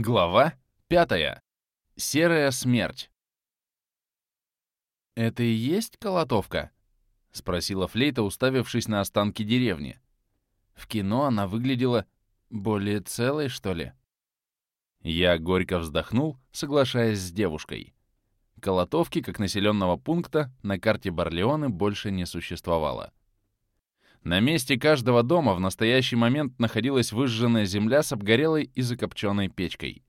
Глава пятая. Серая смерть. «Это и есть колотовка?» — спросила Флейта, уставившись на останки деревни. В кино она выглядела более целой, что ли? Я горько вздохнул, соглашаясь с девушкой. Колотовки, как населенного пункта, на карте Барлеоны больше не существовало. На месте каждого дома в настоящий момент находилась выжженная земля с обгорелой и закопченной печкой.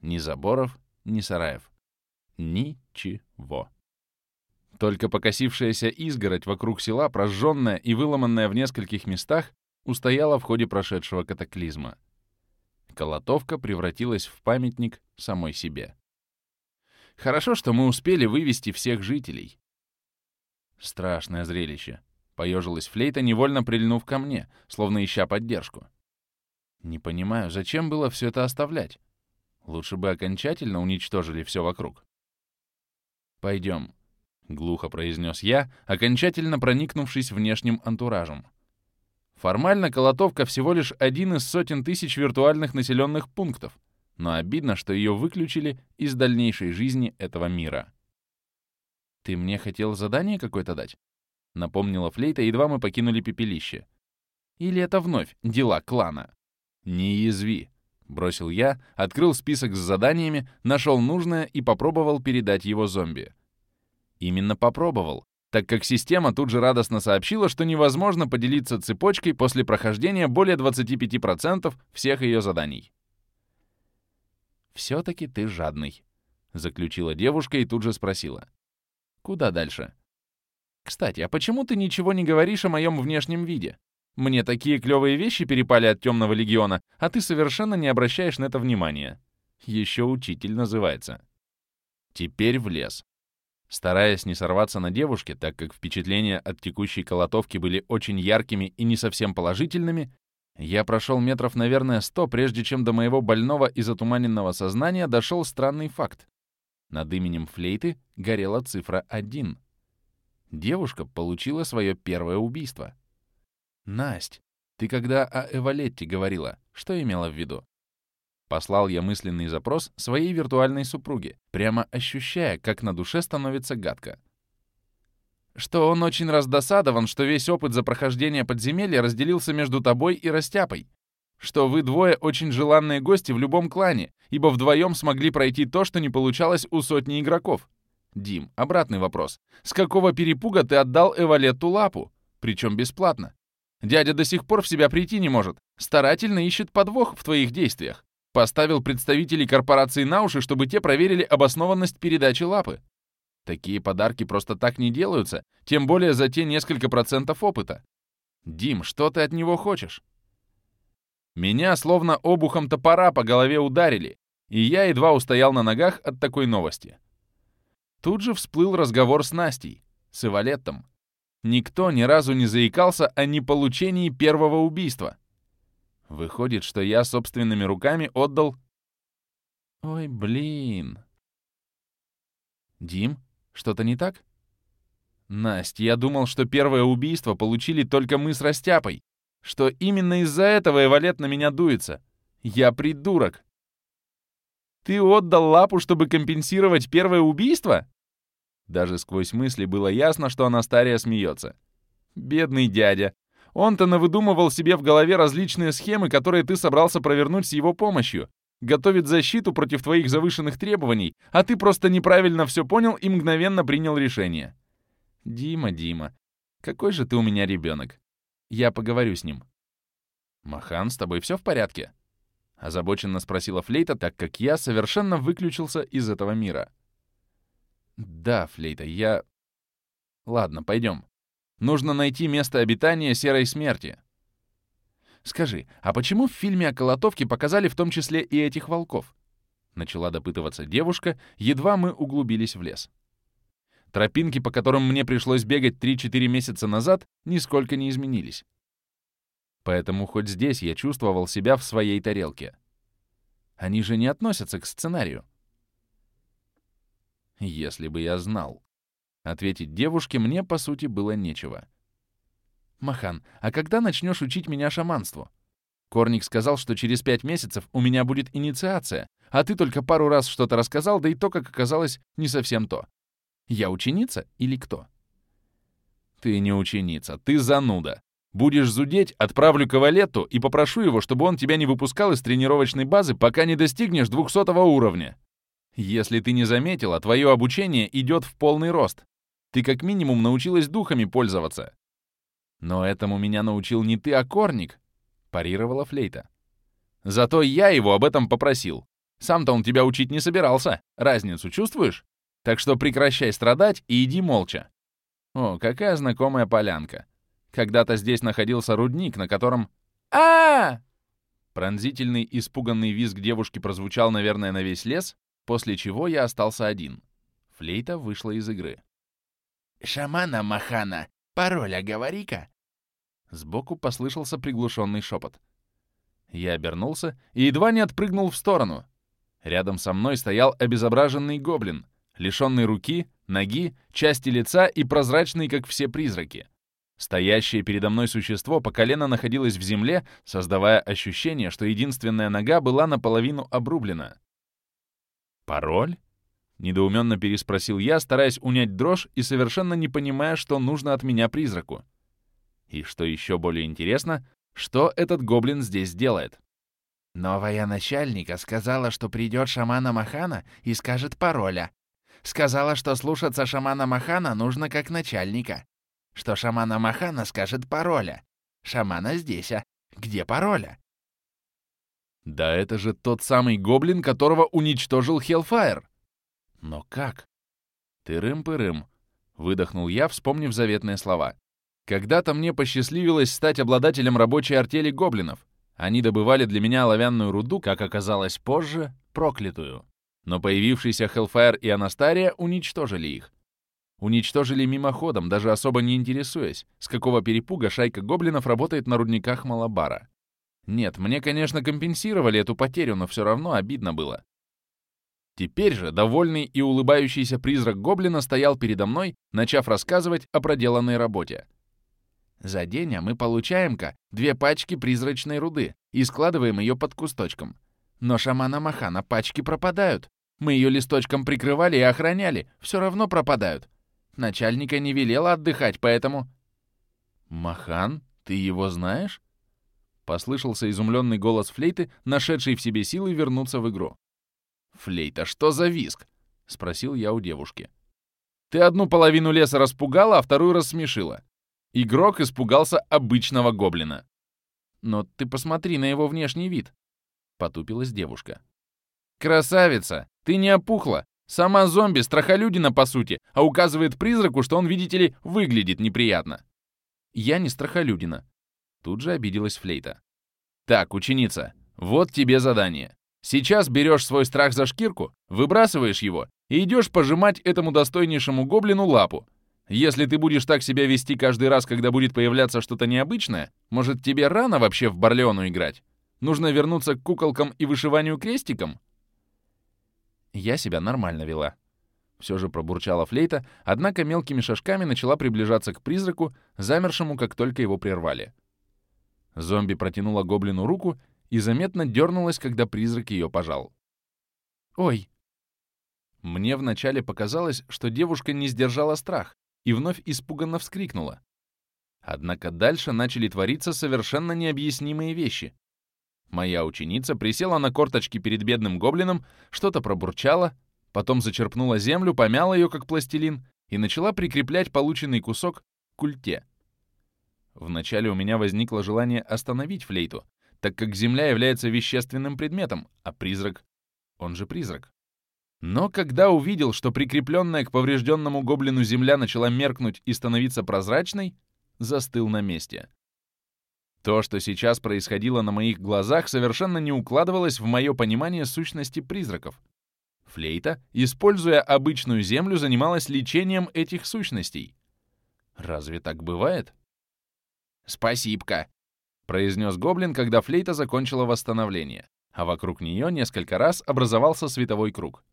Ни заборов, ни сараев. Ничего. Только покосившаяся изгородь вокруг села, прожженная и выломанная в нескольких местах, устояла в ходе прошедшего катаклизма. Колотовка превратилась в памятник самой себе. Хорошо, что мы успели вывести всех жителей. Страшное зрелище. Поежилась флейта, невольно прильнув ко мне, словно ища поддержку. Не понимаю, зачем было все это оставлять? Лучше бы окончательно уничтожили все вокруг. «Пойдем», — глухо произнес я, окончательно проникнувшись внешним антуражем. Формально Колотовка всего лишь один из сотен тысяч виртуальных населенных пунктов, но обидно, что ее выключили из дальнейшей жизни этого мира. «Ты мне хотел задание какое-то дать?» — напомнила Флейта, едва мы покинули пепелище. «Или это вновь дела клана?» «Не язви», — бросил я, открыл список с заданиями, нашел нужное и попробовал передать его зомби. Именно попробовал, так как система тут же радостно сообщила, что невозможно поделиться цепочкой после прохождения более 25% всех ее заданий. «Все-таки ты жадный», — заключила девушка и тут же спросила. «Куда дальше?» Кстати, а почему ты ничего не говоришь о моем внешнем виде? Мне такие клевые вещи перепали от Темного Легиона, а ты совершенно не обращаешь на это внимания. Еще учитель называется. Теперь в лес. Стараясь не сорваться на девушке, так как впечатления от текущей колотовки были очень яркими и не совсем положительными, я прошел метров, наверное, сто, прежде чем до моего больного и затуманенного сознания дошел странный факт. Над именем флейты горела цифра 1. Девушка получила свое первое убийство. «Насть, ты когда о Эвалетте говорила, что имела в виду?» Послал я мысленный запрос своей виртуальной супруге, прямо ощущая, как на душе становится гадко. Что он очень раздосадован, что весь опыт за прохождение подземелья разделился между тобой и Растяпой. Что вы двое очень желанные гости в любом клане, ибо вдвоем смогли пройти то, что не получалось у сотни игроков. Дим, обратный вопрос. С какого перепуга ты отдал Эвалетту лапу? Причем бесплатно. Дядя до сих пор в себя прийти не может. Старательно ищет подвох в твоих действиях. Поставил представителей корпорации на уши, чтобы те проверили обоснованность передачи лапы. Такие подарки просто так не делаются, тем более за те несколько процентов опыта. Дим, что ты от него хочешь? Меня словно обухом топора по голове ударили, и я едва устоял на ногах от такой новости. Тут же всплыл разговор с Настей, с Ивалеттом. Никто ни разу не заикался о неполучении первого убийства. Выходит, что я собственными руками отдал... Ой, блин. Дим, что-то не так? Настя, я думал, что первое убийство получили только мы с Растяпой, что именно из-за этого Эвалет на меня дуется. Я придурок. Ты отдал лапу, чтобы компенсировать первое убийство? Даже сквозь мысли было ясно, что Анастария смеется. «Бедный дядя. Он-то навыдумывал себе в голове различные схемы, которые ты собрался провернуть с его помощью. Готовит защиту против твоих завышенных требований, а ты просто неправильно все понял и мгновенно принял решение». «Дима, Дима, какой же ты у меня ребенок. Я поговорю с ним». «Махан, с тобой все в порядке?» Озабоченно спросила Флейта, так как я совершенно выключился из этого мира. «Да, Флейта, я...» «Ладно, пойдем. Нужно найти место обитания Серой Смерти». «Скажи, а почему в фильме о Колотовке показали в том числе и этих волков?» Начала допытываться девушка, едва мы углубились в лес. Тропинки, по которым мне пришлось бегать 3-4 месяца назад, нисколько не изменились. Поэтому хоть здесь я чувствовал себя в своей тарелке. Они же не относятся к сценарию. Если бы я знал. Ответить девушке мне, по сути, было нечего. «Махан, а когда начнешь учить меня шаманству?» Корник сказал, что через пять месяцев у меня будет инициация, а ты только пару раз что-то рассказал, да и то, как оказалось, не совсем то. Я ученица или кто? Ты не ученица, ты зануда. Будешь зудеть, отправлю Кавалетту и попрошу его, чтобы он тебя не выпускал из тренировочной базы, пока не достигнешь 200 уровня. Если ты не заметила, твое обучение идет в полный рост. Ты как минимум научилась духами пользоваться. Но этому меня научил не ты, а Корник, парировала Флейта. Зато я его об этом попросил. Сам-то он тебя учить не собирался. Разницу чувствуешь? Так что прекращай страдать и иди молча. О, какая знакомая полянка. Когда-то здесь находился рудник, на котором... а, -а, Пронзительный, испуганный визг девушки прозвучал, наверное, на весь лес, после чего я остался один. Флейта вышла из игры. «Шамана Махана, пароля говори-ка!» Сбоку послышался приглушенный шепот. Я обернулся и едва не отпрыгнул в сторону. Рядом со мной стоял обезображенный гоблин, лишенный руки, ноги, части лица и прозрачный, как все призраки. Стоящее передо мной существо по колено находилось в земле, создавая ощущение, что единственная нога была наполовину обрублена. «Пароль?» — недоуменно переспросил я, стараясь унять дрожь и совершенно не понимая, что нужно от меня призраку. И что еще более интересно, что этот гоблин здесь делает? Новая начальника сказала, что придет шамана Махана и скажет пароля. Сказала, что слушаться шамана Махана нужно как начальника. Что шамана Махана скажет пароля. Шамана здесь, а где пароля? Да это же тот самый гоблин, которого уничтожил Хелфайр. Но как? Тырым-пырым, выдохнул я, вспомнив заветные слова. Когда-то мне посчастливилось стать обладателем рабочей артели гоблинов. Они добывали для меня оловянную руду, как оказалось позже, проклятую. Но появившиеся Hellfire и Анастария уничтожили их. Уничтожили мимоходом, даже особо не интересуясь, с какого перепуга шайка гоблинов работает на рудниках Малабара. Нет, мне, конечно, компенсировали эту потерю, но все равно обидно было. Теперь же довольный и улыбающийся призрак гоблина стоял передо мной, начав рассказывать о проделанной работе. За день а мы получаем-ка две пачки призрачной руды и складываем ее под кусточком. Но шамана Махана пачки пропадают. Мы ее листочком прикрывали и охраняли, все равно пропадают. Начальника не велела отдыхать, поэтому... «Махан? Ты его знаешь?» Послышался изумленный голос флейты, нашедший в себе силы вернуться в игру. «Флейта, что за виск?» — спросил я у девушки. «Ты одну половину леса распугала, а вторую рассмешила. Игрок испугался обычного гоблина. «Но ты посмотри на его внешний вид», — потупилась девушка. «Красавица! Ты не опухла! Сама зомби, страхолюдина, по сути, а указывает призраку, что он, видите ли, выглядит неприятно». «Я не страхолюдина». Тут же обиделась Флейта. «Так, ученица, вот тебе задание. Сейчас берешь свой страх за шкирку, выбрасываешь его и идешь пожимать этому достойнейшему гоблину лапу, если ты будешь так себя вести каждый раз, когда будет появляться что-то необычное, может, тебе рано вообще в Барлеону играть? Нужно вернуться к куколкам и вышиванию крестиком? Я себя нормально вела. Все же пробурчала флейта, однако мелкими шажками начала приближаться к призраку, замершему, как только его прервали. Зомби протянула гоблину руку и заметно дернулась, когда призрак ее пожал. «Ой!» Мне вначале показалось, что девушка не сдержала страх, и вновь испуганно вскрикнула. Однако дальше начали твориться совершенно необъяснимые вещи. Моя ученица присела на корточки перед бедным гоблином, что-то пробурчала, потом зачерпнула землю, помяла ее как пластилин и начала прикреплять полученный кусок к культе. Вначале у меня возникло желание остановить флейту, так как земля является вещественным предметом, а призрак, он же призрак. Но когда увидел, что прикрепленная к поврежденному гоблину земля начала меркнуть и становиться прозрачной, застыл на месте. То, что сейчас происходило на моих глазах, совершенно не укладывалось в мое понимание сущности призраков. Флейта, используя обычную землю, занималась лечением этих сущностей. Разве так бывает? «Спасибо», — произнес гоблин, когда флейта закончила восстановление, а вокруг нее несколько раз образовался световой круг.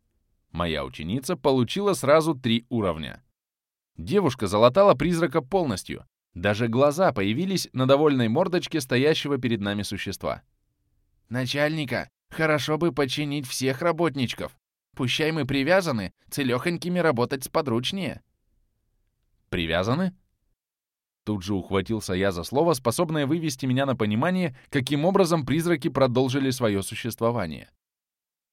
Моя ученица получила сразу три уровня. Девушка залатала призрака полностью. Даже глаза появились на довольной мордочке стоящего перед нами существа. «Начальника, Хорошо бы починить всех работничков. Пущай мы привязаны, целёхонькими работать сподручнее». «Привязаны?» Тут же ухватился я за слово, способное вывести меня на понимание, каким образом призраки продолжили свое существование.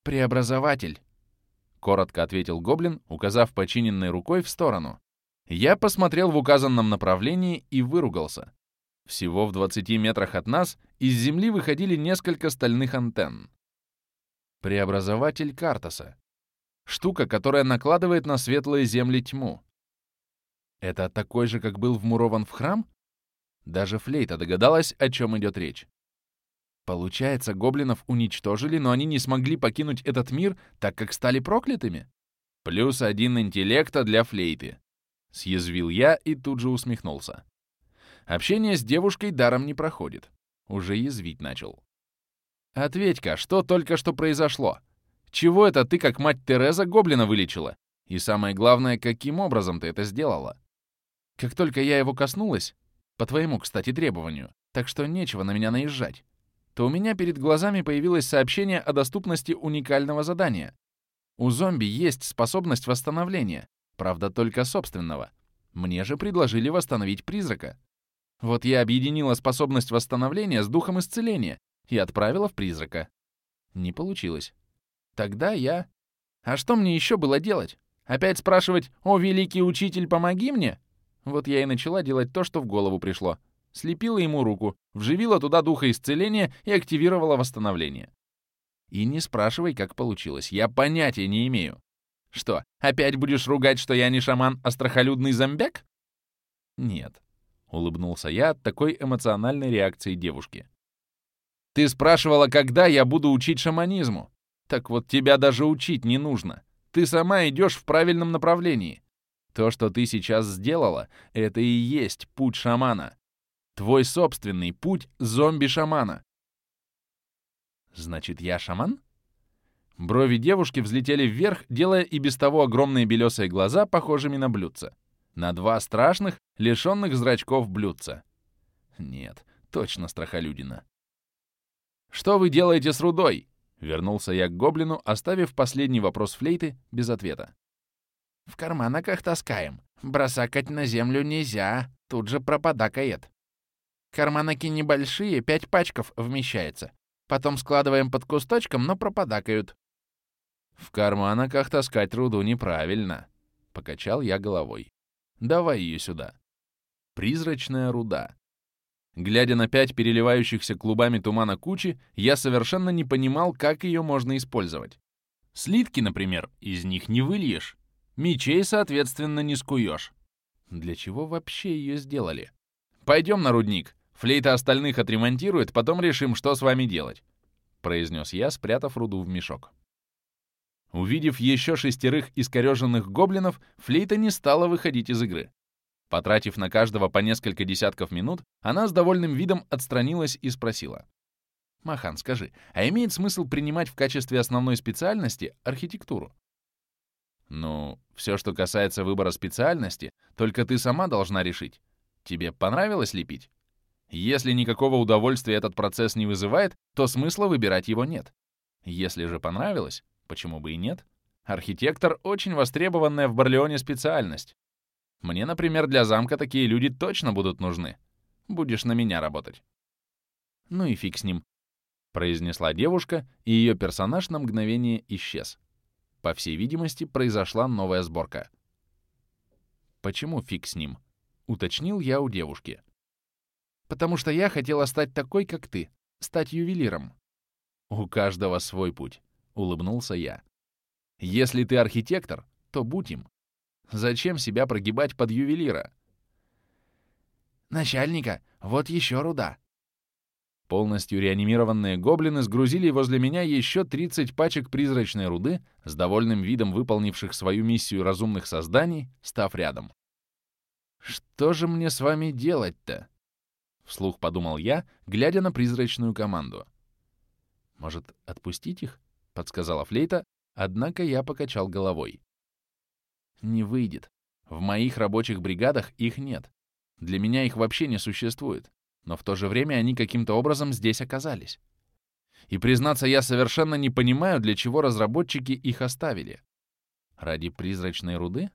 «Преобразователь», — коротко ответил гоблин, указав починенной рукой в сторону. Я посмотрел в указанном направлении и выругался. Всего в 20 метрах от нас из земли выходили несколько стальных антенн. Преобразователь Картаса. Штука, которая накладывает на светлые земли тьму. Это такой же, как был вмурован в храм? Даже Флейта догадалась, о чем идет речь. Получается, гоблинов уничтожили, но они не смогли покинуть этот мир, так как стали проклятыми? Плюс один интеллекта для Флейты. Съязвил я и тут же усмехнулся. Общение с девушкой даром не проходит. Уже язвить начал. «Ответь-ка, что только что произошло? Чего это ты, как мать Тереза, гоблина вылечила? И самое главное, каким образом ты это сделала?» Как только я его коснулась, по твоему, кстати, требованию, так что нечего на меня наезжать, то у меня перед глазами появилось сообщение о доступности уникального задания. У зомби есть способность восстановления, правда, только собственного. Мне же предложили восстановить призрака. Вот я объединила способность восстановления с духом исцеления и отправила в призрака. Не получилось. Тогда я... А что мне еще было делать? Опять спрашивать «О, великий учитель, помоги мне?» Вот я и начала делать то, что в голову пришло. Слепила ему руку, вживила туда духа исцеления и активировала восстановление. И не спрашивай, как получилось, я понятия не имею. Что, опять будешь ругать, что я не шаман, а страхолюдный зомбяк? Нет, — улыбнулся я от такой эмоциональной реакции девушки. Ты спрашивала, когда я буду учить шаманизму. Так вот тебя даже учить не нужно. Ты сама идешь в правильном направлении. То, что ты сейчас сделала, это и есть путь шамана. Твой собственный путь зомби-шамана. Значит, я шаман? Брови девушки взлетели вверх, делая и без того огромные белесые глаза похожими на блюдца. На два страшных, лишенных зрачков блюдца. Нет, точно страхолюдина. «Что вы делаете с рудой?» Вернулся я к гоблину, оставив последний вопрос флейты без ответа. В карманах таскаем. Бросакать на землю нельзя, тут же пропадакает. Карманаки небольшие, пять пачков вмещается. Потом складываем под кусточком, но пропадакают. В карманаках таскать руду неправильно. Покачал я головой. Давай ее сюда. Призрачная руда. Глядя на пять переливающихся клубами тумана кучи, я совершенно не понимал, как ее можно использовать. Слитки, например, из них не выльешь. Мечей, соответственно, не скуешь. Для чего вообще ее сделали? Пойдем на рудник. Флейта остальных отремонтирует, потом решим, что с вами делать», — произнес я, спрятав руду в мешок. Увидев еще шестерых искореженных гоблинов, Флейта не стала выходить из игры. Потратив на каждого по несколько десятков минут, она с довольным видом отстранилась и спросила. «Махан, скажи, а имеет смысл принимать в качестве основной специальности архитектуру?» Ну, все, что касается выбора специальности, только ты сама должна решить. Тебе понравилось лепить? Если никакого удовольствия этот процесс не вызывает, то смысла выбирать его нет. Если же понравилось, почему бы и нет? Архитектор — очень востребованная в Барлеоне специальность. Мне, например, для замка такие люди точно будут нужны. Будешь на меня работать. Ну и фиг с ним, — произнесла девушка, и ее персонаж на мгновение исчез. По всей видимости, произошла новая сборка. «Почему фиг с ним?» — уточнил я у девушки. «Потому что я хотела стать такой, как ты, стать ювелиром». «У каждого свой путь», — улыбнулся я. «Если ты архитектор, то будь им. Зачем себя прогибать под ювелира?» «Начальника, вот еще руда», Полностью реанимированные гоблины сгрузили возле меня еще 30 пачек призрачной руды, с довольным видом выполнивших свою миссию разумных созданий, став рядом. «Что же мне с вами делать-то?» — вслух подумал я, глядя на призрачную команду. «Может, отпустить их?» — подсказала флейта, однако я покачал головой. «Не выйдет. В моих рабочих бригадах их нет. Для меня их вообще не существует но в то же время они каким-то образом здесь оказались. И, признаться, я совершенно не понимаю, для чего разработчики их оставили. Ради призрачной руды?